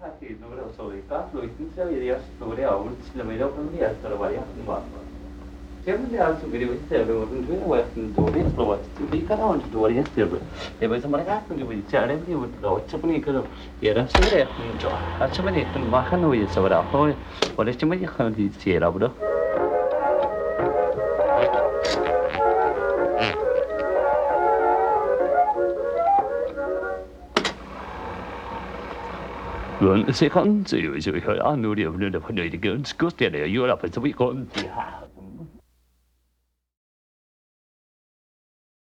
fácil número sobre cálculo y sinceridad sobre avutsleveidoprendia tarvajahtuvatva. Sebenarnya sebagai sebab orang tua wajib dua sebab studi kalau orang dua dia sebab. Sebab zaman kan pun juga cara ni buat macam ni kalau ya ram sebenarnya macam macam ni tu makan wajib sebab apa? Orang cuma dia kan di sini lah Buon secondo, io Det annullato, non ho fatto il gusto, io ho fatto il conto.